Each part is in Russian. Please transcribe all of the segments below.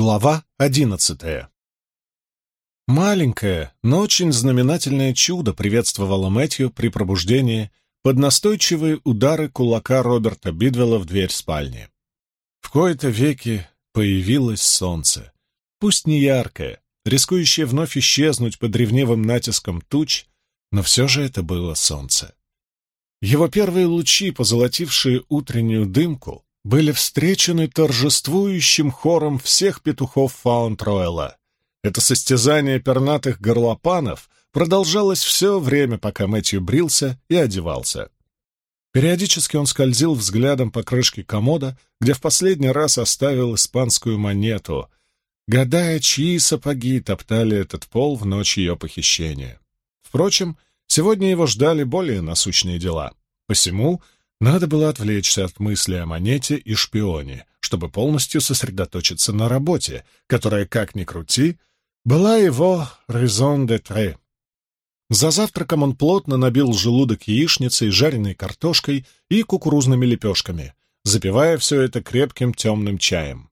Глава одиннадцатая Маленькое, но очень знаменательное чудо приветствовало Мэтью при пробуждении под настойчивые удары кулака Роберта Бидвелла в дверь спальни. В кои-то веки появилось солнце, пусть не яркое, рискующее вновь исчезнуть под ревнивым натиском туч, но все же это было солнце. Его первые лучи, позолотившие утреннюю дымку, были встречены торжествующим хором всех петухов Фаунд-Ройла. Это состязание пернатых горлопанов продолжалось все время, пока Мэтью брился и одевался. Периодически он скользил взглядом по крышке комода, где в последний раз оставил испанскую монету, гадая, чьи сапоги топтали этот пол в ночь ее похищения. Впрочем, сегодня его ждали более насущные дела. Посему надо было отвлечься от мысли о монете и шпионе, чтобы полностью сосредоточиться на работе, которая, как ни крути, была его raison d'être. За завтраком он плотно набил желудок яичницей, жареной картошкой и кукурузными лепешками, запивая все это крепким темным чаем.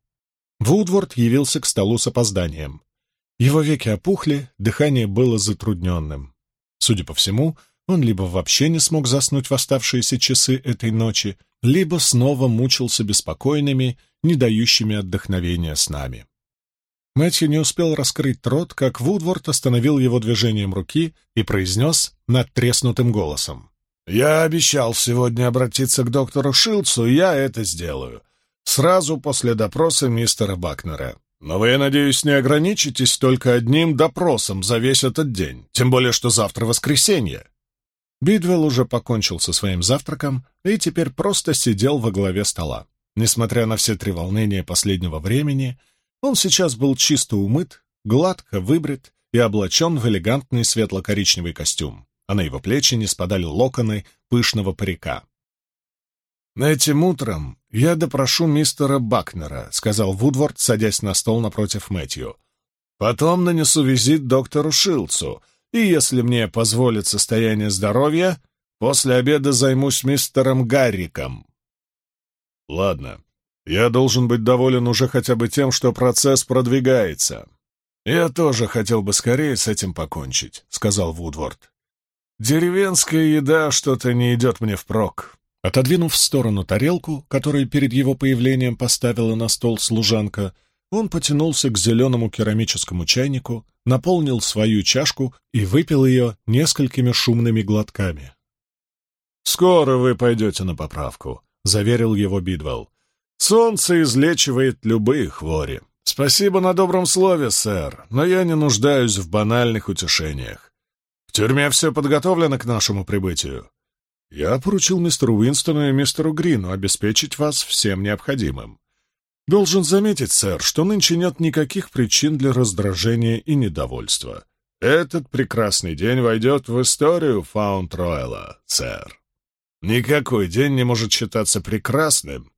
Вудворд явился к столу с опозданием. Его веки опухли, дыхание было затрудненным. Судя по всему, он либо вообще не смог заснуть в оставшиеся часы этой ночи, либо снова мучился беспокойными, не дающими отдохновения снами. Мэтью не успел раскрыть рот, как Вудворд остановил его движением руки и произнес надтреснутым голосом. «Я обещал сегодня обратиться к доктору Шилцу, я это сделаю. Сразу после допроса мистера Бакнера. Но вы, надеюсь, не ограничитесь только одним допросом за весь этот день, тем более что завтра воскресенье». Бидвелл уже покончил со своим завтраком и теперь просто сидел во главе стола. Несмотря на все три волнения последнего времени, он сейчас был чисто умыт, гладко выбрит и облачен в элегантный светло-коричневый костюм, а на его плечи не спадали локоны пышного парика. «Этим утром я допрошу мистера Бакнера», — сказал Вудворд, садясь на стол напротив Мэтью. «Потом нанесу визит доктору Шилцу, и, если мне позволит состояние здоровья, после обеда займусь мистером Гарриком. Ладно, я должен быть доволен уже хотя бы тем, что процесс продвигается. Я тоже хотел бы скорее с этим покончить, — сказал Вудворд. Деревенская еда что-то не идет мне впрок. Отодвинув в сторону тарелку, которую перед его появлением поставила на стол служанка, он потянулся к зеленому керамическому чайнику, наполнил свою чашку и выпил ее несколькими шумными глотками. «Скоро вы пойдете на поправку», — заверил его Бидвелл. «Солнце излечивает любые хвори. Спасибо на добром слове, сэр, но я не нуждаюсь в банальных утешениях. В тюрьме все подготовлено к нашему прибытию. Я поручил мистеру Уинстону и мистеру Грину обеспечить вас всем необходимым. Должен заметить, сэр, что нынче нет никаких причин для раздражения и недовольства. Этот прекрасный день войдет в историю Фаунд-Ройла, сэр. Никакой день не может считаться прекрасным,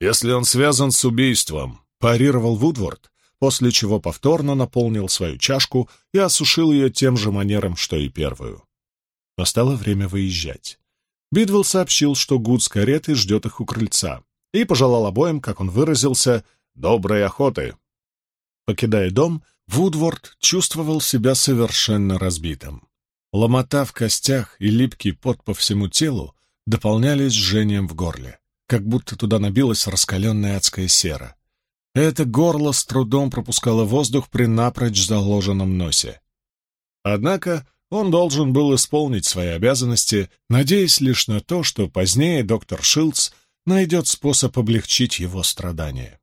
если он связан с убийством, парировал Вудворд, после чего повторно наполнил свою чашку и осушил ее тем же манером, что и первую. Настало время выезжать. Бидвелл сообщил, что Гуд с каретой ждет их у крыльца и пожелал обоим, как он выразился, доброй охоты. Покидая дом, Вудворд чувствовал себя совершенно разбитым. Ломота в костях и липкий пот по всему телу дополнялись жжением в горле, как будто туда набилась раскаленная адская сера. Это горло с трудом пропускало воздух при напрочь заложенном носе. Однако он должен был исполнить свои обязанности, надеясь лишь на то, что позднее доктор Шилдс найдет способ облегчить его страдания.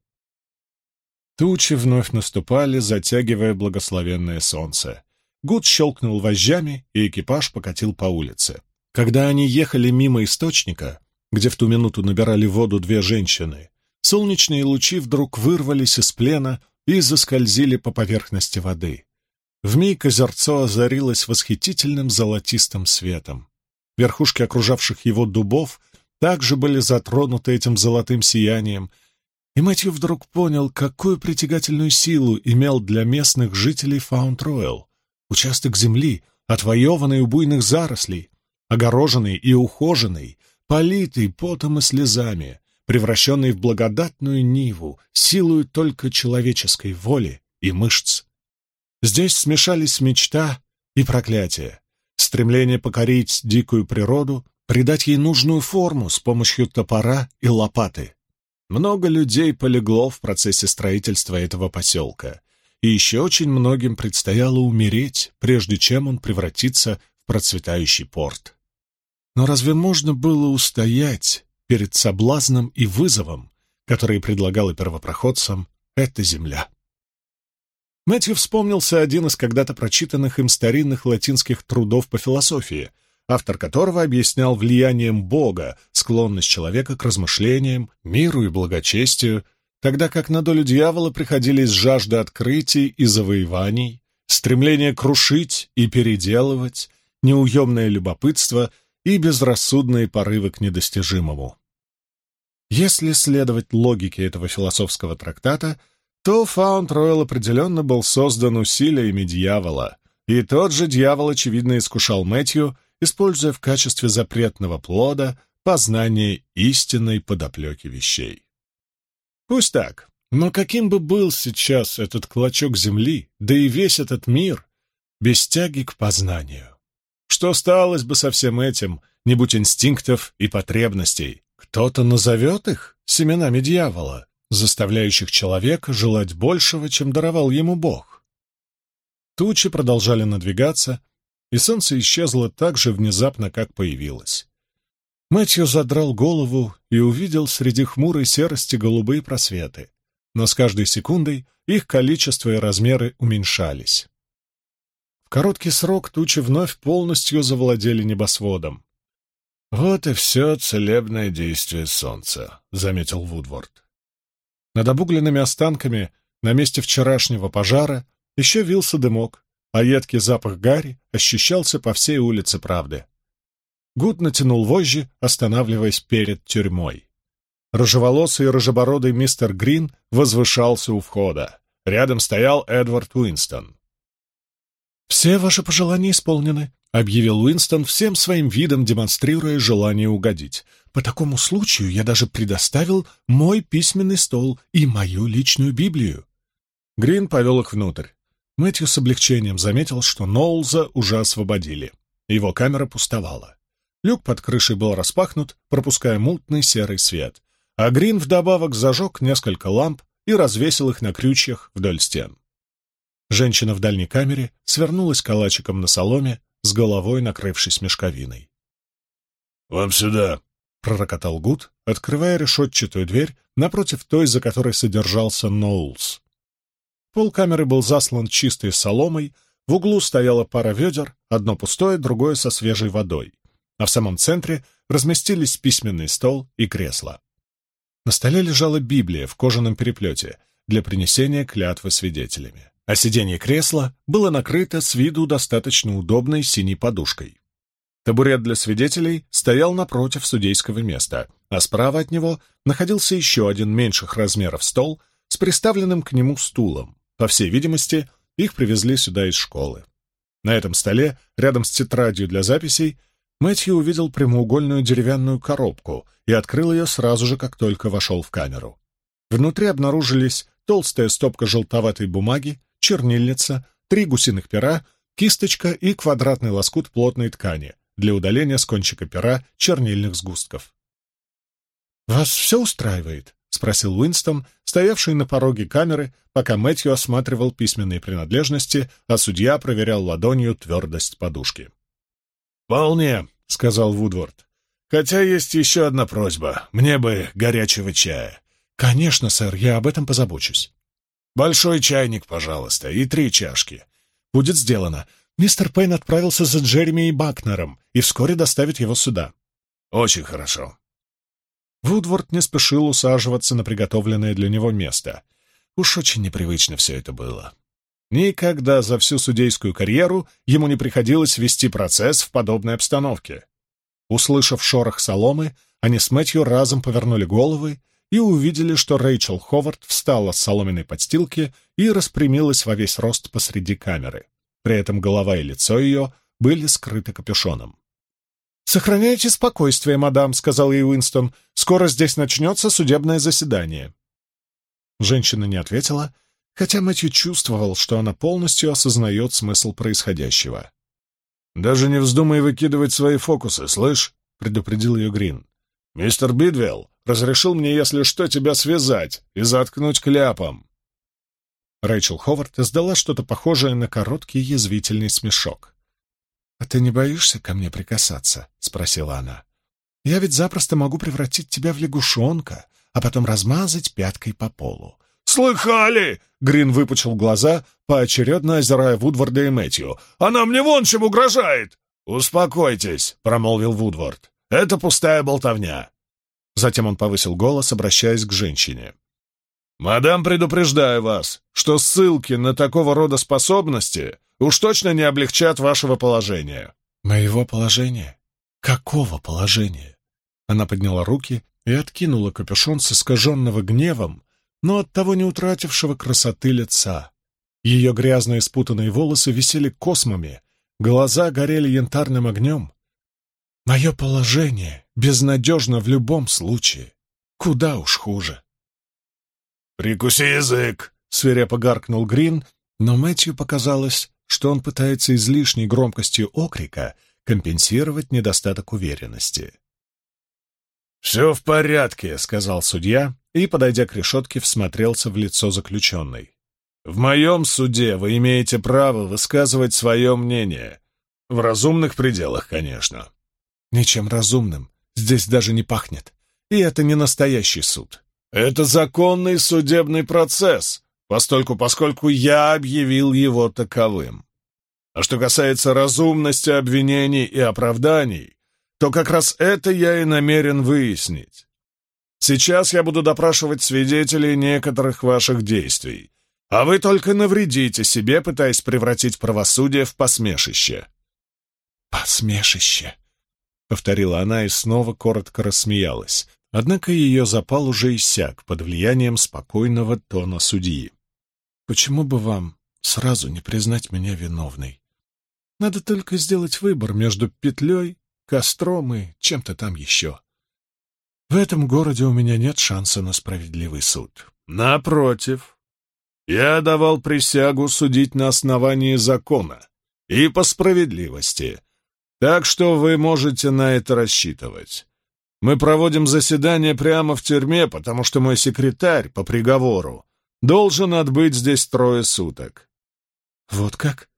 Тучи вновь наступали, затягивая благословенное солнце. Гуд щелкнул вожжами, и экипаж покатил по улице. Когда они ехали мимо источника, где в ту минуту набирали воду две женщины, солнечные лучи вдруг вырвались из плена и заскользили по поверхности воды. Вмиг озерцо озарилось восхитительным золотистым светом. Верхушки окружавших его дубов также были затронуты этим золотым сиянием, и Мэтью вдруг понял, какую притягательную силу имел для местных жителей Фаунд-Ройл. Участок земли, отвоеванный у буйных зарослей, огороженный и ухоженный, политый потом и слезами, превращенный в благодатную ниву, силою только человеческой воли и мышц. Здесь смешались мечта и проклятие, стремление покорить дикую природу, придать ей нужную форму с помощью топора и лопаты. Много людей полегло в процессе строительства этого поселка, и еще очень многим предстояло умереть, прежде чем он превратится в процветающий порт. Но разве можно было устоять перед соблазном и вызовом, которые предлагала первопроходцам эта земля? Мэтью вспомнился один из когда-то прочитанных им старинных латинских трудов по философии, автор которого объяснял влиянием Бога склонность человека к размышлениям, миру и благочестию, тогда как на долю дьявола приходились жажда открытий и завоеваний, стремление крушить и переделывать, неуемное любопытство и безрассудные порывы к недостижимому. Если следовать логике этого философского трактата, то Фаунд Ройл определенно был создан усилиями дьявола, и тот же дьявол, очевидно, искушал Мэтью, используя в качестве запретного плода познание истинной подоплеки вещей. Пусть так, но каким бы был сейчас этот клочок земли, да и весь этот мир, без тяги к познанию? Что сталось бы со всем этим, не будь инстинктов и потребностей? Кто-то назовет их семенами дьявола, заставляющих человека желать большего, чем даровал ему Бог. Тучи продолжали надвигаться, и солнце исчезло так же внезапно, как появилось. Мэтью задрал голову и увидел среди хмурой серости голубые просветы, но с каждой секундой их количество и размеры уменьшались. В короткий срок тучи вновь полностью завладели небосводом. «Вот и все целебное действие солнца», — заметил Вудворд. Над обугленными останками на месте вчерашнего пожара еще вился дымок, а едкий запах гари ощущался по всей улице Правды. Гуд натянул вожжи, останавливаясь перед тюрьмой. Рыжеволосый и рыжебородый мистер Грин возвышался у входа. Рядом стоял Эдвард Уинстон. «Все ваши пожелания исполнены», — объявил Уинстон, всем своим видом демонстрируя желание угодить. «По такому случаю я даже предоставил мой письменный стол и мою личную Библию». Грин повел их внутрь. Мэтью с облегчением заметил, что Ноулза уже освободили. Его камера пустовала. Люк под крышей был распахнут, пропуская мутный серый свет, а Грин вдобавок зажег несколько ламп и развесил их на крючьях вдоль стен. Женщина в дальней камере свернулась калачиком на соломе, с головой накрывшись мешковиной. «Вам сюда!» — пророкотал Гуд, открывая решетчатую дверь напротив той, за которой содержался Ноулс. Пол камеры был заслан чистой соломой, в углу стояла пара ведер, одно пустое, другое со свежей водой а в самом центре разместились письменный стол и кресло. На столе лежала Библия в кожаном переплете для принесения клятвы свидетелями, а сиденье кресла было накрыто с виду достаточно удобной синей подушкой. Табурет для свидетелей стоял напротив судейского места, а справа от него находился еще один меньших размеров стол с приставленным к нему стулом. По всей видимости, их привезли сюда из школы. На этом столе, рядом с тетрадью для записей, Мэтью увидел прямоугольную деревянную коробку и открыл ее сразу же, как только вошел в камеру. Внутри обнаружились толстая стопка желтоватой бумаги, чернильница, три гусиных пера, кисточка и квадратный лоскут плотной ткани для удаления с кончика пера чернильных сгустков. «Вас все устраивает?» — спросил Уинстон, стоявший на пороге камеры, пока Мэтью осматривал письменные принадлежности, а судья проверял ладонью твердость подушки. «Вполне», — сказал Вудворд. «Хотя есть еще одна просьба. Мне бы горячего чая». «Конечно, сэр, я об этом позабочусь». «Большой чайник, пожалуйста, и три чашки». «Будет сделано. Мистер Пейн отправился за Джереми и Бакнером и вскоре доставит его сюда». «Очень хорошо». Вудворд не спешил усаживаться на приготовленное для него место. Уж очень непривычно все это было. Никогда за всю судейскую карьеру ему не приходилось вести процесс в подобной обстановке. Услышав шорох соломы, они с Мэтью разом повернули головы и увидели, что Рэйчел Ховард встала с соломенной подстилки и распрямилась во весь рост посреди камеры. При этом голова и лицо ее были скрыты капюшоном. «Сохраняйте спокойствие, мадам», — сказал ей Уинстон. «Скоро здесь начнется судебное заседание». Женщина не ответила, хотя Мэтью чувствовал, что она полностью осознает смысл происходящего. «Даже не вздумай выкидывать свои фокусы, слышь?» — предупредил ее Грин. «Мистер Бидвелл разрешил мне, если что, тебя связать и заткнуть кляпом». Рэйчел Ховард издала что-то похожее на короткий язвительный смешок. «А ты не боишься ко мне прикасаться?» — спросила она. «Я ведь запросто могу превратить тебя в лягушонка, а потом размазать пяткой по полу». «Слыхали?» — Грин выпучил глаза, поочередно озирая Вудварда и Мэтью. «Она мне вон чем угрожает!» «Успокойтесь», — промолвил Вудвард. «Это пустая болтовня». Затем он повысил голос, обращаясь к женщине. «Мадам, предупреждаю вас, что ссылки на такого рода способности уж точно не облегчат вашего положения». «Моего положения? Какого положения?» Она подняла руки и откинула капюшон с искаженного гневом, но оттого не утратившего красоты лица. Ее грязные спутанные волосы висели космами, глаза горели янтарным огнем. «Мое положение безнадежно в любом случае. Куда уж хуже». «Прикуси язык!» — свирепо гаркнул Грин, но Мэтью показалось, что он пытается излишней громкостью окрика компенсировать недостаток уверенности. «Все в порядке», — сказал судья и, подойдя к решетке, всмотрелся в лицо заключенной. «В моем суде вы имеете право высказывать свое мнение. В разумных пределах, конечно». «Ничем разумным здесь даже не пахнет. И это не настоящий суд. Это законный судебный процесс, постольку поскольку я объявил его таковым. А что касается разумности обвинений и оправданий, то как раз это я и намерен выяснить. Сейчас я буду допрашивать свидетелей некоторых ваших действий, а вы только навредите себе, пытаясь превратить правосудие в посмешище». «Посмешище», — повторила она и снова коротко рассмеялась, Однако ее запал уже иссяк под влиянием спокойного тона судьи. «Почему бы вам сразу не признать меня виновной? Надо только сделать выбор между петлей, костром и чем-то там еще. В этом городе у меня нет шанса на справедливый суд». «Напротив, я давал присягу судить на основании закона и по справедливости, так что вы можете на это рассчитывать». Мы проводим заседание прямо в тюрьме, потому что мой секретарь по приговору должен отбыть здесь трое суток». «Вот как?»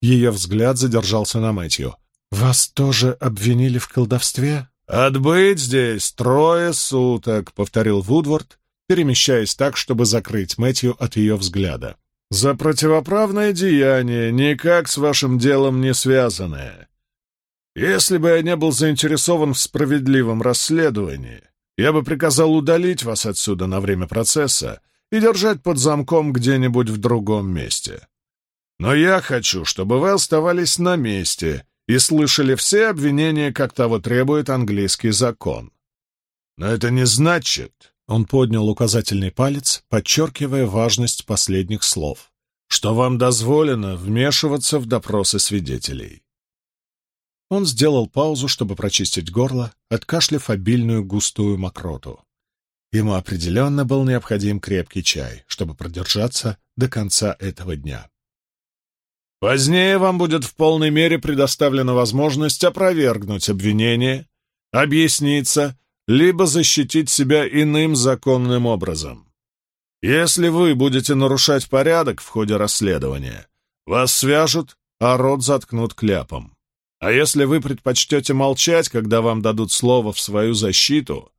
Ее взгляд задержался на Мэтью. «Вас тоже обвинили в колдовстве?» «Отбыть здесь трое суток», — повторил Вудворд, перемещаясь так, чтобы закрыть Мэтью от ее взгляда. «За противоправное деяние, никак с вашим делом не связанное. Если бы я не был заинтересован в справедливом расследовании, я бы приказал удалить вас отсюда на время процесса и держать под замком где-нибудь в другом месте. Но я хочу, чтобы вы оставались на месте и слышали все обвинения, как того требует английский закон. Но это не значит...» Он поднял указательный палец, подчеркивая важность последних слов, что вам дозволено вмешиваться в допросы свидетелей. Он сделал паузу, чтобы прочистить горло, откашляв обильную густую мокроту. Ему определенно был необходим крепкий чай, чтобы продержаться до конца этого дня. Позднее вам будет в полной мере предоставлена возможность опровергнуть обвинение, объясниться, либо защитить себя иным законным образом. Если вы будете нарушать порядок в ходе расследования, вас свяжут, а рот заткнут кляпом. А если вы предпочтете молчать, когда вам дадут слово в свою защиту,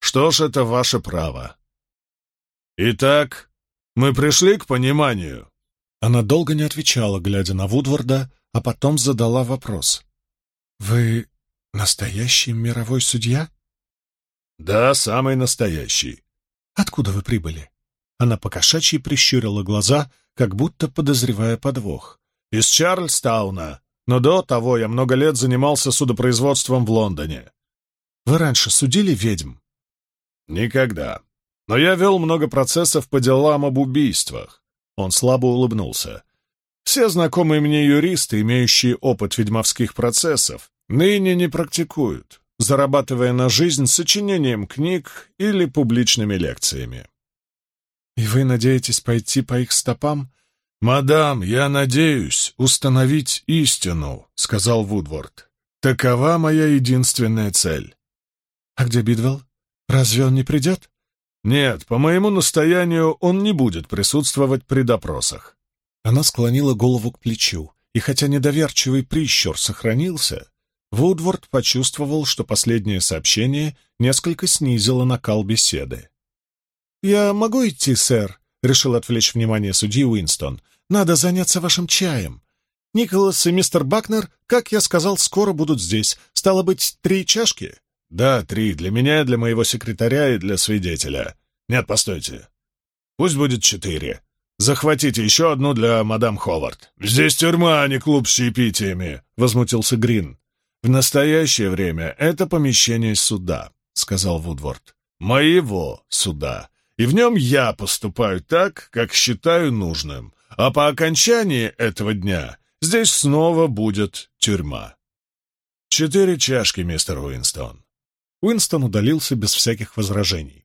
что ж, это ваше право. Итак, мы пришли к пониманию. Она долго не отвечала, глядя на Вудварда, а потом задала вопрос. «Вы настоящий мировой судья?» «Да, самый настоящий». «Откуда вы прибыли?» Она покошачьи прищурила глаза, как будто подозревая подвох. «Из Чарльстауна, но до того я много лет занимался судопроизводством в Лондоне. Вы раньше судили ведьм? Никогда. Но я вел много процессов по делам об убийствах. Он слабо улыбнулся. Все знакомые мне юристы, имеющие опыт ведьмовских процессов, ныне не практикуют, зарабатывая на жизнь сочинением книг или публичными лекциями. «И вы надеетесь пойти по их стопам?» «Мадам, я надеюсь установить истину», — сказал Вудворд. «Такова моя единственная цель». «А где Бидвелл? Разве он не придет?» «Нет, по моему настоянию он не будет присутствовать при допросах». Она склонила голову к плечу, и хотя недоверчивый прищур сохранился, Вудворд почувствовал, что последнее сообщение несколько снизило накал беседы. «Я могу идти, сэр?» — решил отвлечь внимание судьи Уинстон. «Надо заняться вашим чаем. Николас и мистер Бакнер, как я сказал, скоро будут здесь. Стало быть, три чашки?» «Да, три. Для меня, для моего секретаря и для свидетеля. Нет, постойте. Пусть будет четыре. Захватите еще одну для мадам Ховард. Здесь тюрьма, а не клуб с чаепитиями», — возмутился Грин. «В настоящее время это помещение суда», — сказал Вудворд. «Моего суда и в нем я поступаю так, как считаю нужным, а по окончании этого дня здесь снова будет тюрьма. Четыре чашки, мистер Уинстон. Уинстон удалился без всяких возражений.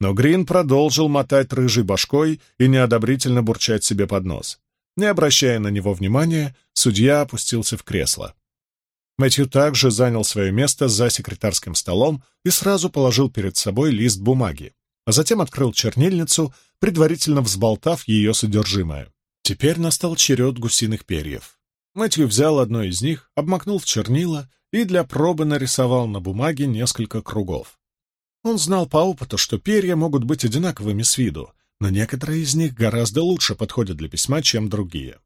Но Грин продолжил мотать рыжей башкой и неодобрительно бурчать себе под нос. Не обращая на него внимания, судья опустился в кресло. Мэтью также занял свое место за секретарским столом и сразу положил перед собой лист бумаги а затем открыл чернильницу, предварительно взболтав ее содержимое. Теперь настал черед гусиных перьев. Мэтью взял одно из них, обмакнул в чернила и для пробы нарисовал на бумаге несколько кругов. Он знал по опыту, что перья могут быть одинаковыми с виду, но некоторые из них гораздо лучше подходят для письма, чем другие.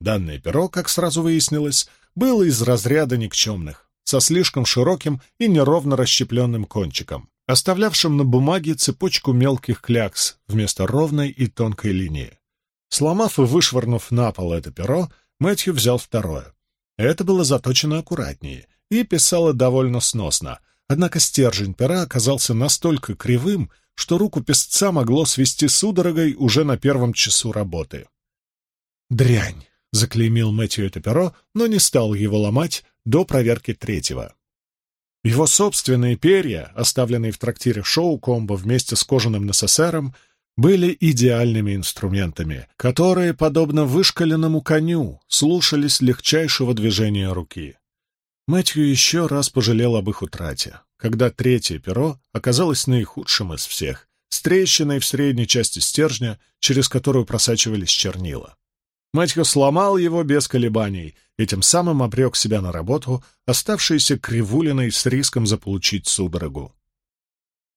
Данное перо, как сразу выяснилось, было из разряда никчемных, со слишком широким и неровно расщепленным кончиком оставлявшим на бумаге цепочку мелких клякс вместо ровной и тонкой линии. Сломав и вышвырнув на пол это перо, Мэтью взял второе. Это было заточено аккуратнее и писало довольно сносно, однако стержень пера оказался настолько кривым, что руку писца могло свести судорогой уже на первом часу работы. «Дрянь!» — заклеймил Мэтью это перо, но не стал его ломать до проверки третьего. Его собственные перья, оставленные в трактире Шоу-Комбо вместе с кожаным НССРом, были идеальными инструментами, которые, подобно вышкаленному коню, слушались легчайшего движения руки. Мэтью еще раз пожалел об их утрате, когда третье перо оказалось наихудшим из всех, с трещиной в средней части стержня, через которую просачивались чернила. Мэтью сломал его без колебаний и тем самым обрек себя на работу, оставшейся кривулиной с риском заполучить судорогу.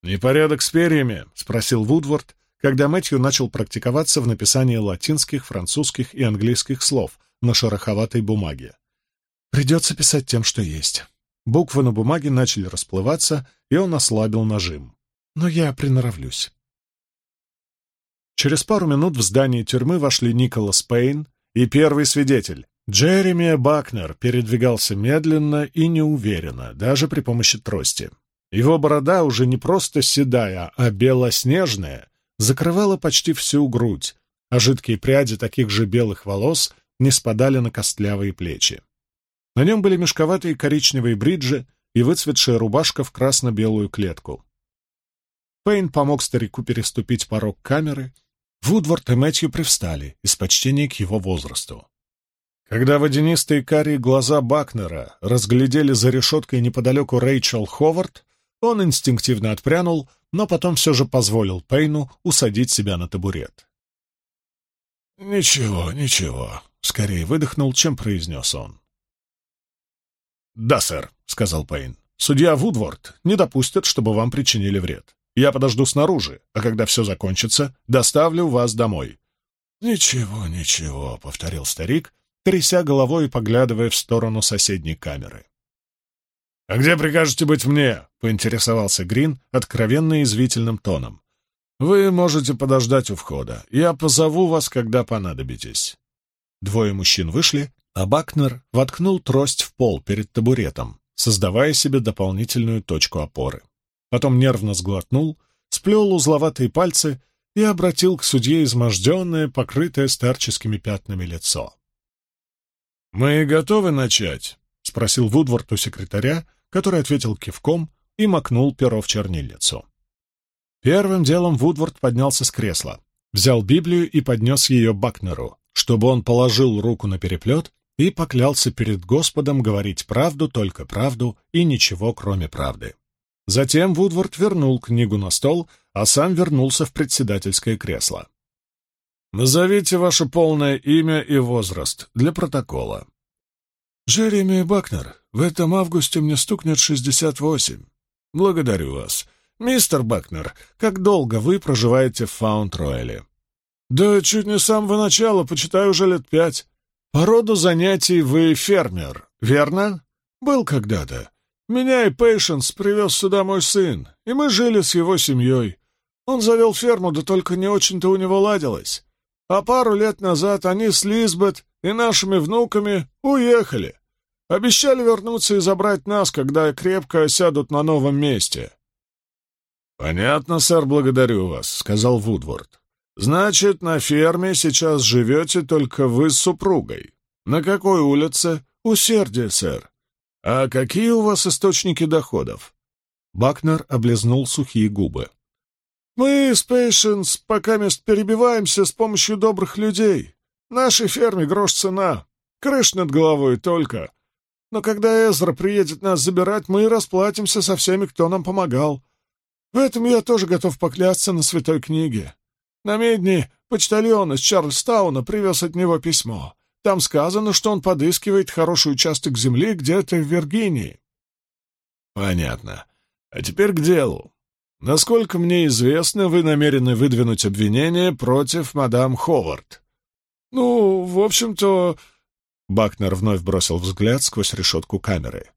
«Непорядок с перьями?» — спросил Вудворд, когда Мэтью начал практиковаться в написании латинских, французских и английских слов на шероховатой бумаге. «Придется писать тем, что есть». Буквы на бумаге начали расплываться, и он ослабил нажим. «Но я приноровлюсь». Через пару минут в здание тюрьмы вошли Николас Пейн и первый свидетель. Джереми Бакнер передвигался медленно и неуверенно, даже при помощи трости. Его борода, уже не просто седая, а белоснежная, закрывала почти всю грудь, а жидкие пряди таких же белых волос не спадали на костлявые плечи. На нем были мешковатые коричневые бриджи и выцветшая рубашка в красно-белую клетку. Пейн помог старику переступить порог камеры, Вудворд и Мэтью привстали из почтения к его возрасту. Когда водянистые карие глаза Бакнера разглядели за решеткой неподалеку Рэйчел Ховард, он инстинктивно отпрянул, но потом все же позволил Пейну усадить себя на табурет. «Ничего, ничего», — скорее выдохнул, чем произнес он. «Да, сэр», — сказал Пейн. «Судья Вудворд не допустит, чтобы вам причинили вред. Я подожду снаружи, а когда все закончится, доставлю вас домой». «Ничего, ничего», — повторил старик, тряся головой и поглядывая в сторону соседней камеры. «А где прикажете быть мне?» — поинтересовался Грин откровенно извительным тоном. «Вы можете подождать у входа. Я позову вас, когда понадобитесь». Двое мужчин вышли, а Бакнер воткнул трость в пол перед табуретом, создавая себе дополнительную точку опоры потом нервно сглотнул, сплел узловатые пальцы и обратил к судье изможденное, покрытое старческими пятнами лицо. «Мы готовы начать?» — спросил Вудворд у секретаря, который ответил кивком и макнул перо в чернильницу. Первым делом Вудворд поднялся с кресла, взял Библию и поднес ее Бакнеру, чтобы он положил руку на переплет и поклялся перед Господом говорить правду, только правду и ничего, кроме правды. Затем Вудворд вернул книгу на стол, а сам вернулся в председательское кресло. «Назовите ваше полное имя и возраст для протокола». «Джереми Бакнер. В этом августе мне стукнет шестьдесят восемь. Благодарю вас. Мистер Бакнер, как долго вы проживаете в Фаунд-Ройле?» «Да чуть не с самого начала, почитаю уже лет пять. По роду занятий вы фермер, верно? Был когда-то. Меня и Пейшенс привез сюда мой сын, и мы жили с его семьей. Он завел ферму, да только не очень-то у него ладилось. А пару лет назад они с Лизбет и нашими внуками уехали. Обещали вернуться и забрать нас, когда крепко осядут на новом месте. «Понятно, сэр, благодарю вас», — сказал Вудворд. «Значит, на ферме сейчас живете только вы с супругой. На какой улице? Усердие, сэр. А какие у вас источники доходов?» Бакнер облизнул сухие губы. «Мы с Пейшенс пока мест перебиваемся с помощью добрых людей. Нашей ферме грош цена. Крыш над головой только. Но когда Эзра приедет нас забирать, мы расплатимся со всеми, кто нам помогал. В этом я тоже готов поклясться на святой книге. На медне почтальон из Чарльстауна привез от него письмо. Там сказано, что он подыскивает хороший участок земли где-то в Виргинии. Понятно. А теперь к делу. Насколько мне известно, вы намерены выдвинуть обвинение против мадам Ховард. Ну, в общем-то, Бакнер вновь бросил взгляд сквозь решетку камеры.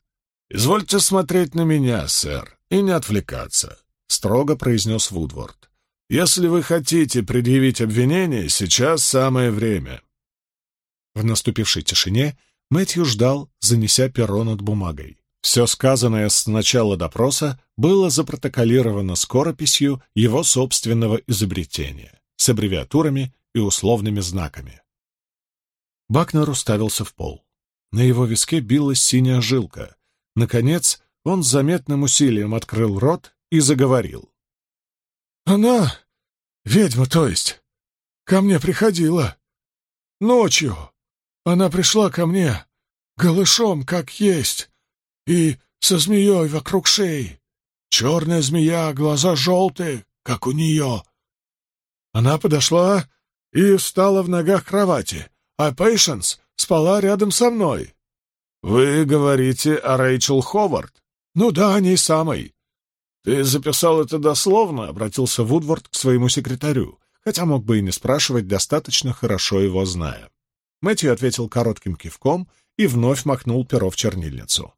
«Извольте смотреть на меня, сэр, и не отвлекаться», — строго произнес Вудворд. «Если вы хотите предъявить обвинение, сейчас самое время». В наступившей тишине Мэтью ждал, занеся перо над бумагой. Все сказанное с начала допроса было запротоколировано скорописью его собственного изобретения, с аббревиатурами и условными знаками. Бакнер уставился в пол. На его виске билась синяя жилка. Наконец, он с заметным усилием открыл рот и заговорил. «Она, ведьма, то есть, ко мне приходила. Ночью. Она пришла ко мне, голышом, как есть, и со змеей вокруг шеи. Черная змея, глаза желтые, как у нее. Она подошла и встала в ногах кровати а Пейшенс спала рядом со мной». «Вы говорите о Рэйчел Ховард?» «Ну да, о ней самой». «Ты записал это дословно?» — обратился Вудворд к своему секретарю, хотя мог бы и не спрашивать, достаточно хорошо его зная. Мэтью ответил коротким кивком и вновь макнул перо в чернильницу.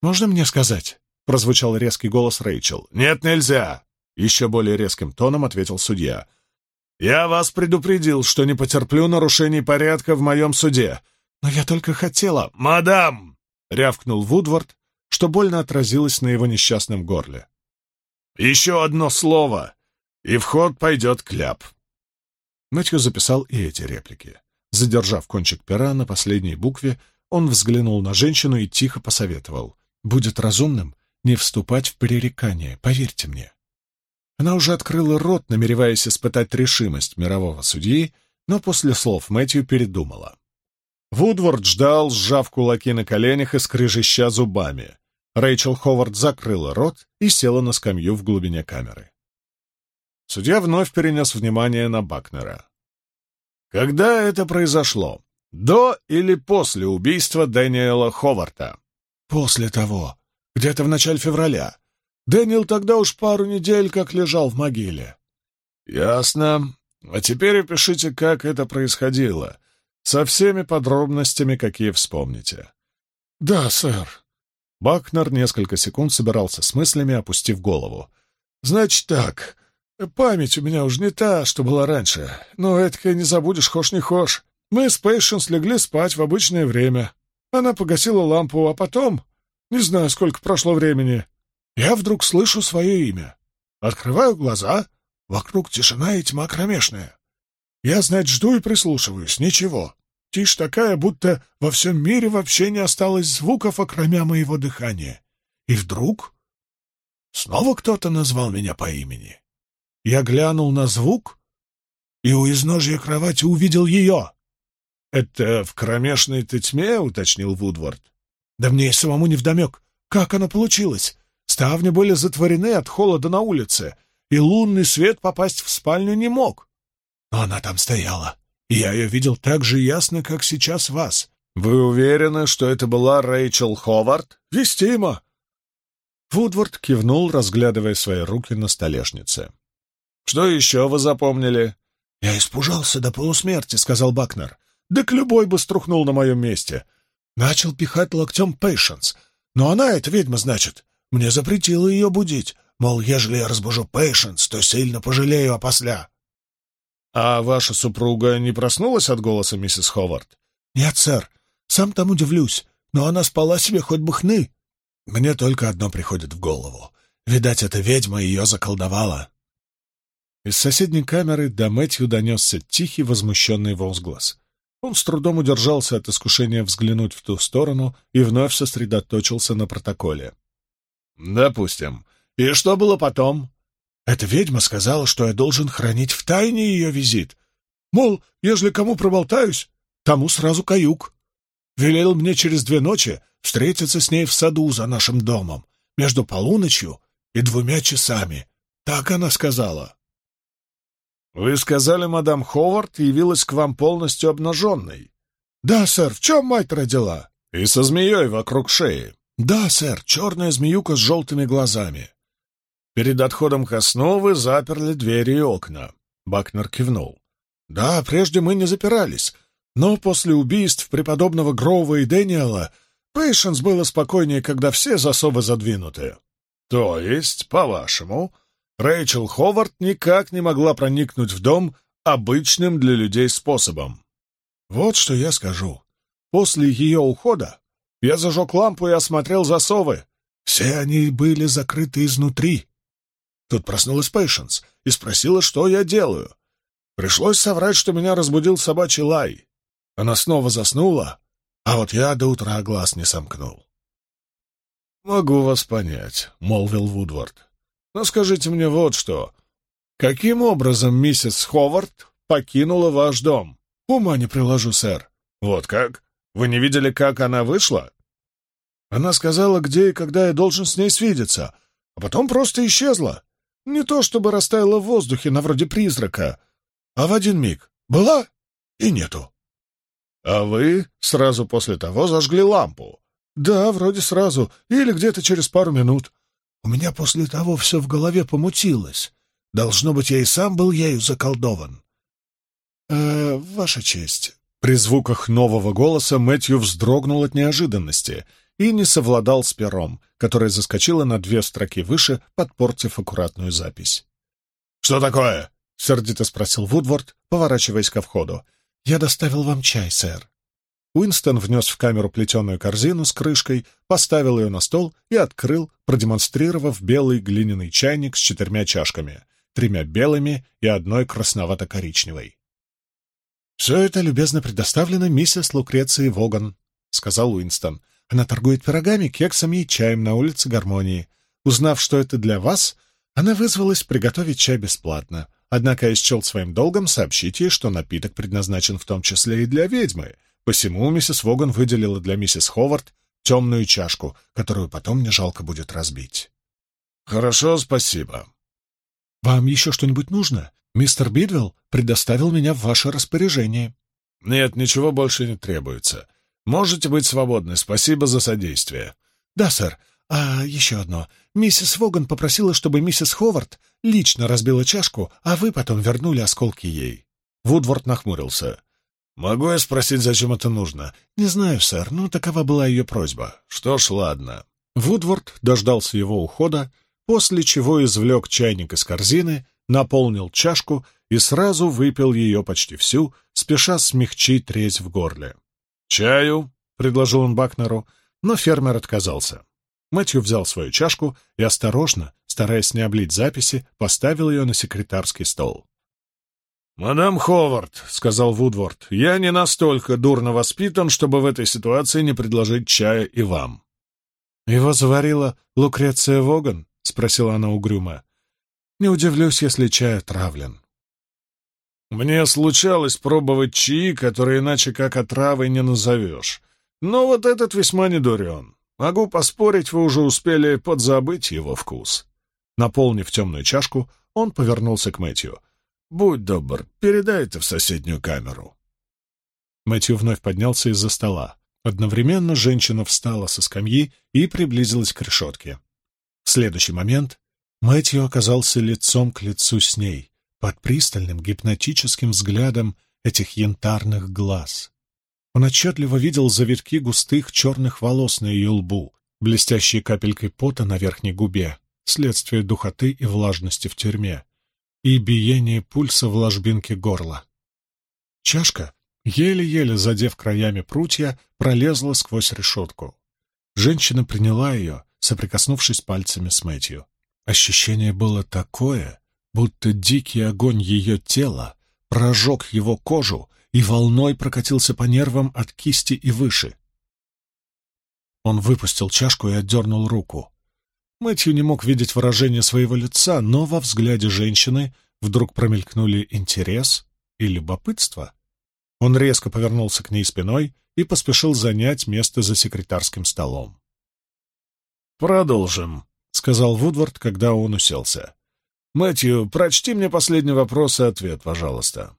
«Можно мне сказать?» — прозвучал резкий голос Рэйчел. «Нет, нельзя!» — еще более резким тоном ответил судья. «Я вас предупредил, что не потерплю нарушений порядка в моем суде. Но я только хотела...» «Мадам!» — рявкнул Вудвард, что больно отразилось на его несчастном горле. «Еще одно слово, и в ход пойдет кляп». Мэтью записал и эти реплики. Задержав кончик пера на последней букве, он взглянул на женщину и тихо посоветовал. «Будет разумным не вступать в пререкание, поверьте мне. Она уже открыла рот, намереваясь испытать решимость мирового судьи, но после слов Мэтью передумала. Вудворд ждал, сжав кулаки на коленях и скрежеща зубами. Рэйчел Ховард закрыла рот и села на скамью в глубине камеры. Судья вновь перенес внимание на Бакнера. «Когда это произошло? До или после убийства Дэниела Ховарта?» «После того. Где-то в начале февраля. Дэниел тогда уж пару недель как лежал в могиле. Ясно. А теперь опишите, как это происходило, со всеми подробностями, какие вспомните. Да, сэр. Бакнер несколько секунд собирался с мыслями, опустив голову. Значит так, память у меня уже не та, что была раньше, но это не забудешь, хошь не хошь. Мы с Пейшенс легли спать в обычное время. Она погасила лампу, а потом... Не знаю, сколько прошло времени. Я вдруг слышу свое имя. Открываю глаза. Вокруг тишина и тьма кромешная. Я, знать, жду и прислушиваюсь. Ничего. Тишь такая, будто во всем мире вообще не осталось звуков, окромя моего дыхания. И вдруг снова кто-то назвал меня по имени. Я глянул на звук и у изножья кровати увидел ее. — Это в кромешной тьме? — уточнил Вудвард. — Да мне и самому невдомек. Как оно получилось? Ставни были затворены от холода на улице, и лунный свет попасть в спальню не мог. Но она там стояла, и я ее видел так же ясно, как сейчас вас. Вы уверены, что это была Рэйчел Ховард? Вестимо. Вудвард кивнул, разглядывая свои руки на столешнице. «Что еще вы запомнили?» «Я испужался до полусмерти», — сказал Бакнер. «Так любой бы струхнул на моем месте. Начал пихать локтем Пейшенс. Но она, эта ведьма, значит, мне запретила ее будить. Мол, ежели я разбужу Пейшенс, то сильно пожалею опосля. «А ваша супруга не проснулась от голоса миссис Ховард?» «Нет, сэр. Сам там удивлюсь. Но она спала себе хоть бы хны. Мне только одно приходит в голову. Видать, эта ведьма ее заколдовала». Из соседней камеры до Мэтью донесся тихий возмущенный возглас. Он с трудом удержался от искушения взглянуть в ту сторону и вновь сосредоточился на протоколе. «Допустим. И что было потом?» «Эта ведьма сказала, что я должен хранить в тайне ее визит. Мол, ежели кому проболтаюсь, тому сразу каюк. Велел мне через две ночи встретиться с ней в саду за нашим домом, между полуночью и двумя часами. Так она сказала». «Вы сказали, мадам Ховард явилась к вам полностью обнаженной?» «Да, сэр. В чем мать родила?» «И со змеей вокруг шеи». «Да, сэр, черная змеюка с желтыми глазами». «Перед отходом ко сну вы заперли двери и окна», — Бакнер кивнул. «Да, прежде мы не запирались, но после убийств преподобного Гроува и Дэниела Пейшенс было спокойнее, когда все засовы задвинуты». «То есть, по-вашему, Рэйчел Ховард никак не могла проникнуть в дом обычным для людей способом?» «Вот что я скажу. После ее ухода я зажег лампу и осмотрел засовы. Все они были закрыты изнутри. Тут проснулась Пейшенс и спросила, что я делаю. Пришлось соврать, что меня разбудил собачий лай. Она снова заснула, а вот я до утра глаз не сомкнул. «Могу вас понять», — молвил Вудвард. «Но скажите мне вот что. Каким образом миссис Ховард покинула ваш дом?» «Ума не приложу, сэр». «Вот как? Вы не видели, как она вышла?» Она сказала, где и когда я должен с ней свидеться, а потом просто исчезла. Не то чтобы растаяла в воздухе на вроде призрака, а в один миг была и нету. А вы сразу после того зажгли лампу? Да, вроде сразу, или где-то через пару минут. У меня после того все в голове помутилось. Должно быть, я и сам был ею заколдован. Э, ваша честь. При звуках нового голоса Мэтью вздрогнул от неожиданности — и не совладал с пером, которое заскочило на две строки выше, подпортив аккуратную запись. «Что такое?» — сердито спросил Вудворд, поворачиваясь ко входу. «Я доставил вам чай, сэр». Уинстон внес в камеру плетеную корзину с крышкой, поставил ее на стол и открыл, продемонстрировав белый глиняный чайник с четырьмя чашками, тремя белыми и одной красновато-коричневой. «Все это любезно предоставлено миссис Лукреции Воган», — сказал Уинстон. Она торгует пирогами, кексами и чаем на улице Гармонии. Узнав, что это для вас, она вызвалась приготовить чай бесплатно. Однако я счел своим долгом сообщить ей, что напиток предназначен в том числе и для ведьмы. Посему миссис Воган выделила для миссис Ховард темную чашку, которую потом мне жалко будет разбить. «Хорошо, спасибо». «Вам еще что-нибудь нужно? Мистер Бидвелл предоставил меня в ваше распоряжение». «Нет, ничего больше не требуется. Можете быть свободны. Спасибо за содействие. Да, сэр. А еще одно. Миссис Воган попросила, чтобы миссис Ховард лично разбила чашку, а вы потом вернули осколки ей. Вудворд нахмурился. «Могу я спросить, зачем это нужно?» «Не знаю, сэр, но такова была ее просьба». «Что ж, ладно». Вудворд дождался его ухода, после чего извлек чайник из корзины, наполнил чашку и сразу выпил ее почти всю, спеша смягчить резь в горле. «Чаю?» — предложил он Бакнеру, но фермер отказался. Мэтью взял свою чашку и осторожно, стараясь не облить записи, поставил ее на секретарский стол. «Мадам Ховард», — сказал Вудворд, — «я не настолько дурно воспитан, чтобы в этой ситуации не предложить чая и вам». «Его заварила Лукреция Воган?» — спросила она угрюмо. «Не удивлюсь, если чай отравлен». «Мне случалось пробовать чаи, которые иначе как отравой не назовешь. Но вот этот весьма недурен. Могу поспорить, вы уже успели подзабыть его вкус». Наполнив темную чашку, он повернулся к Мэтью. «Будь добр, передай это в соседнюю камеру». Мэтью вновь поднялся из-за стола. Одновременно женщина встала со скамьи и приблизилась к решетке. В следующий момент Мэтью оказался лицом к лицу с ней, под пристальным гипнотическим взглядом этих янтарных глаз. Он отчетливо видел завитки густых черных волос на ее лбу, блестящие капелькой пота на верхней губе, следствие духоты и влажности в тюрьме, и биение пульса в ложбинке горла. Чашка, еле-еле задев краями прутья, пролезла сквозь решетку. Женщина приняла ее, соприкоснувшись пальцами с Мэтью. Ощущение было такое, будто дикий огонь ее тела прожег его кожу и волной прокатился по нервам от кисти и выше. Он выпустил чашку и отдернул руку. Мэтью не мог видеть выражение своего лица, но во взгляде женщины вдруг промелькнули интерес и любопытство. Он резко повернулся к ней спиной и поспешил занять место за секретарским столом. «Продолжим», — сказал Вудвард, когда он уселся. «Мэтью, прочти мне последний вопрос и ответ, пожалуйста».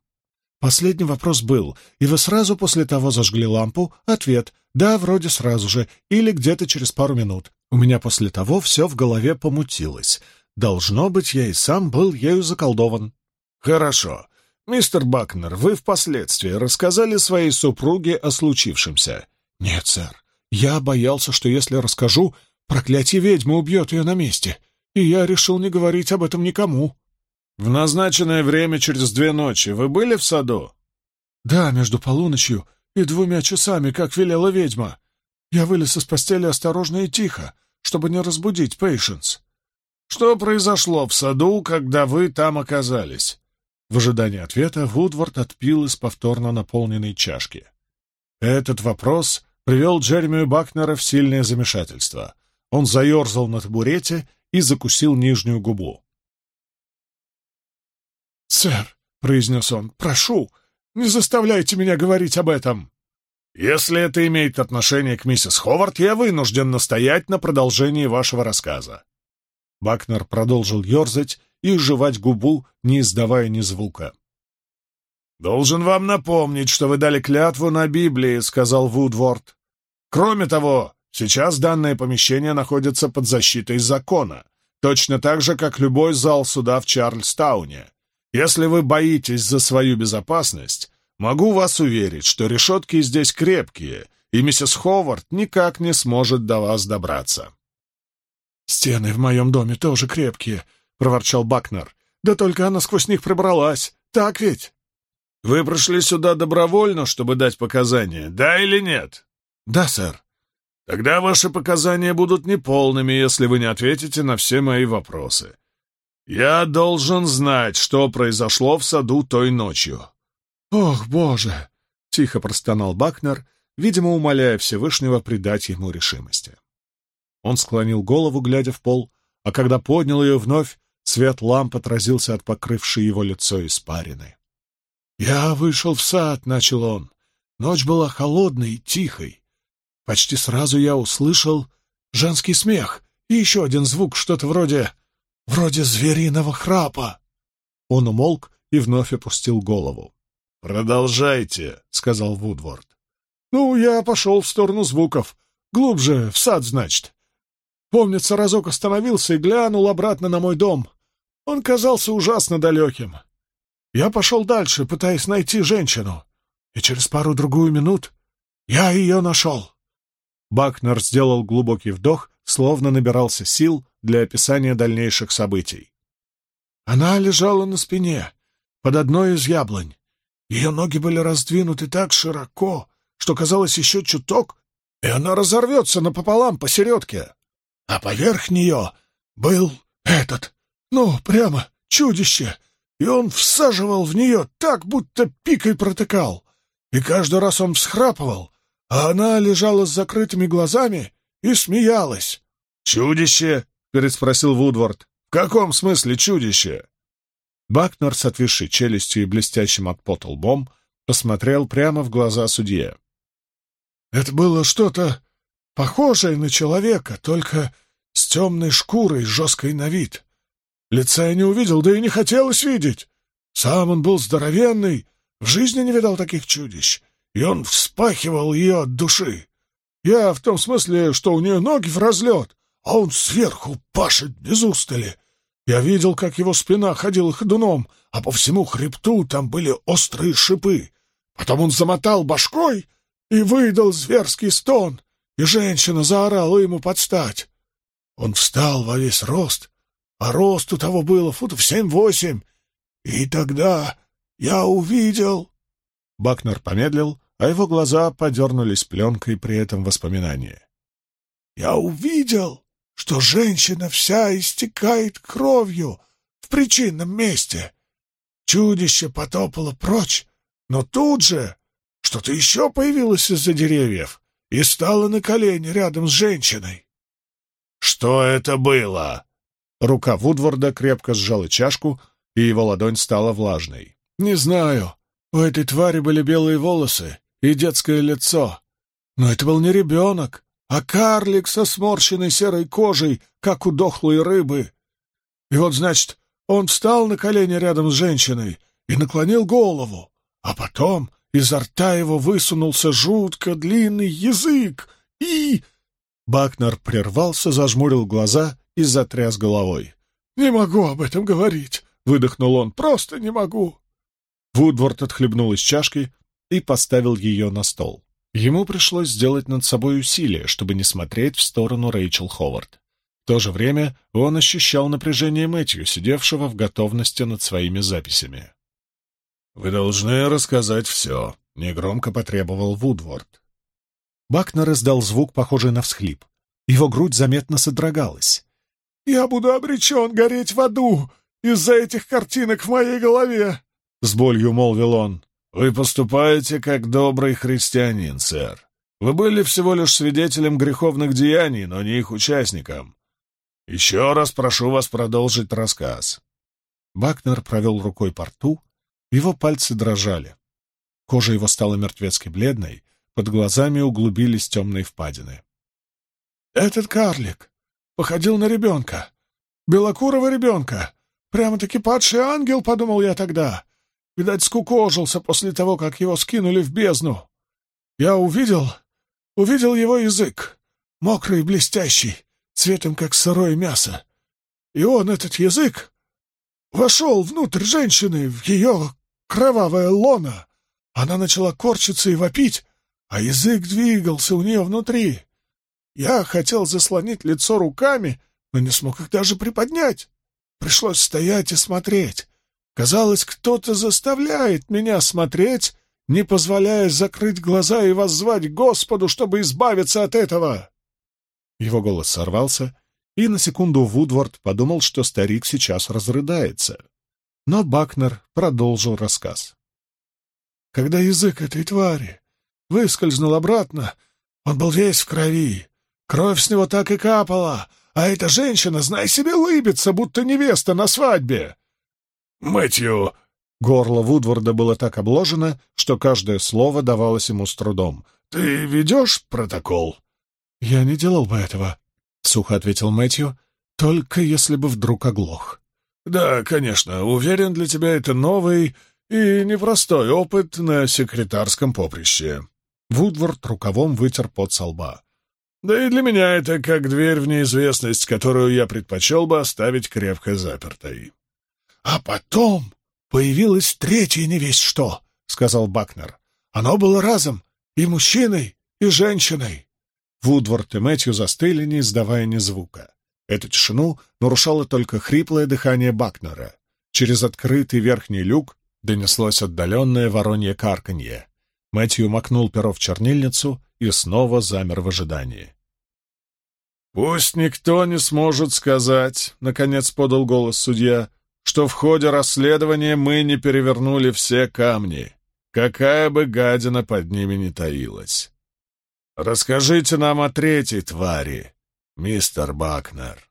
Последний вопрос был, и вы сразу после того зажгли лампу? Ответ — да, вроде сразу же, или где-то через пару минут. У меня после того все в голове помутилось. Должно быть, я и сам был ею заколдован. Хорошо. Мистер Бакнер, вы впоследствии рассказали своей супруге о случившемся? Нет, сэр. Я боялся, что если расскажу, проклятие ведьмы убьет ее на месте, и я решил не говорить об этом никому. В назначенное время через две ночи вы были в саду? Да, между полуночью и двумя часами, как велела ведьма. Я вылез из постели осторожно и тихо, чтобы не разбудить Пейшенс. Что произошло в саду, когда вы там оказались? В ожидании ответа Вудвард отпил из повторно наполненной чашки. Этот вопрос привел Джереми Бакнера в сильное замешательство. Он заерзал на табурете и закусил нижнюю губу. «Сэр», — произнес он, — «прошу, не заставляйте меня говорить об этом». «Если это имеет отношение к миссис Ховард, я вынужден настоять на продолжении вашего рассказа». Бакнер продолжил ерзать и жевать губу, не издавая ни звука. «Должен вам напомнить, что вы дали клятву на Библии», — сказал Вудворд. «Кроме того, сейчас данное помещение находится под защитой закона, точно так же, как любой зал суда в Чарльстауне. Если вы боитесь за свою безопасность, могу вас уверить, что решетки здесь крепкие, и миссис Ховард никак не сможет до вас добраться». «Стены в моем доме тоже крепкие», — проворчал Бакнер. «Да только она сквозь них пробралась. Так ведь?» «Вы пришли сюда добровольно, чтобы дать показания, да или нет?» «Да, сэр». «Тогда ваши показания будут неполными, если вы не ответите на все мои вопросы. «Я должен знать, что произошло в саду той ночью». «Ох, боже!» — тихо простонал Бакнер, видимо, умоляя Всевышнего придать ему решимости. Он склонил голову, глядя в пол, а когда поднял ее вновь, свет ламп отразился от покрывшей его лицо испарины. «Я вышел в сад», — начал он. Ночь была холодной и тихой. Почти сразу я услышал женский смех и еще один звук, что-то вроде вроде звериного храпа. Он умолк и вновь опустил голову. «Продолжайте», — сказал Вудворд. «Ну, я пошел в сторону звуков. Глубже, в сад, значит. Помнится, разок остановился и глянул обратно на мой дом. Он казался ужасно далеким. Я пошел дальше, пытаясь найти женщину, и через пару-другую минут я ее нашел». Бакнер сделал глубокий вдох, словно набирался сил, для описания дальнейших событий. Она лежала на спине, под одной из яблонь. Ее ноги были раздвинуты так широко, что казалось еще чуток, и она разорвется напополам посередке. А поверх нее был этот, ну, прямо чудище, и он всаживал в нее так, будто пикой протыкал. И каждый раз он всхрапывал, а она лежала с закрытыми глазами и смеялась. «Чудище?» — переспросил Вудвард. «В каком смысле чудище?» Бакнер с отвисшей челюстью и блестящим от пота лбом посмотрел прямо в глаза судье. «Это было что-то похожее на человека, только с темной шкурой, жесткой на вид. Лица я не увидел, да и не хотелось видеть. Сам он был здоровенный, в жизни не видал таких чудищ, и он вспахивал ее от души. Я в том смысле, что у нее ноги в разлет, а он сверху пашет без устали. Я видел, как его спина ходила ходуном, а по всему хребту там были острые шипы. Потом он замотал башкой и выдал зверский стон, и женщина заорала ему подстать. Он встал во весь рост, а рост у того было футов семь-восемь, и тогда я увидел...» Бакнер помедлил, а его глаза подернулись пленкой при этом воспоминания. «Я увидел, что женщина вся истекает кровью в причинном месте. Чудище потопало прочь, но тут же что-то еще появилось из-за деревьев и стало на колени рядом с женщиной. «Что это было?» Рука Вудворда крепко сжала чашку, и его ладонь стала влажной. «Не знаю. У этой твари были белые волосы и детское лицо. Но это был не ребенок, а карлик со сморщенной серой кожей, как у дохлой рыбы. И вот, значит, он встал на колени рядом с женщиной и наклонил голову, а потом изо рта его высунулся жутко длинный язык и... Бакнер прервался, зажмурил глаза и затряс головой. «Не могу об этом говорить», — выдохнул он, — «просто не могу». Вудворд отхлебнул из чашки и поставил ее на стол. Ему пришлось сделать над собой усилие, чтобы не смотреть в сторону Рэйчел Ховард. В то же время он ощущал напряжение Мэтью, сидевшего в готовности над своими записями. «Вы должны рассказать все», — негромко потребовал Вудворд. Бакнер издал звук, похожий на всхлип. Его грудь заметно содрогалась. «Я буду обречен гореть в аду из-за этих картинок в моей голове!» — с болью молвил он. «Вы поступаете как добрый христианин, сэр. Вы были всего лишь свидетелем греховных деяний, но не их участником. Еще раз прошу вас продолжить рассказ». Бакнер провел рукой по рту, его пальцы дрожали. Кожа его стала мертвецки бледной, под глазами углубились темные впадины. «Этот карлик походил на ребенка, белокурого ребенка, прямо-таки падший ангел, — подумал я тогда. Видать, скукожился после того, как его скинули в бездну. Я увидел, увидел его язык, мокрый и блестящий, цветом как сырое мясо. И он, этот язык, вошел внутрь женщины, в ее кровавое лоно. Она начала корчиться и вопить, а язык двигался у нее внутри. Я хотел заслонить лицо руками, но не смог их даже приподнять. Пришлось стоять и смотреть. Казалось, кто-то заставляет меня смотреть, не позволяя закрыть глаза и воззвать Господу, чтобы избавиться от этого. Его голос сорвался, и на секунду Вудворд подумал, что старик сейчас разрыдается. Но Бакнер продолжил рассказ. Когда язык этой твари выскользнул обратно, он был весь в крови. Кровь с него так и капала, а эта женщина, знай себе, лыбится, будто невеста на свадьбе. «Мэтью!» Горло Вудворда было так обложено, что каждое слово давалось ему с трудом. «Ты ведешь протокол?» «Я не делал бы этого», — сухо ответил Мэтью, — «только если бы вдруг оглох». «Да, конечно. Уверен, для тебя это новый и непростой опыт на секретарском поприще». Вудворд рукавом вытер пот со лба. «Да и для меня это как дверь в неизвестность, которую я предпочел бы оставить крепко запертой». «А потом появилось третье не весь что», — сказал Бакнер. «Оно было разом и мужчиной, и женщиной». Вудворд и Мэтью застыли, не издавая ни звука. Эту тишину нарушало только хриплое дыхание Бакнера. Через открытый верхний люк донеслось отдаленное воронье карканье. Мэтью макнул перо в чернильницу и снова замер в ожидании. «Пусть никто не сможет сказать», — наконец подал голос судья, что в ходе расследования мы не перевернули все камни, какая бы гадина под ними ни таилась. Расскажите нам о третьей твари, мистер Бакнер.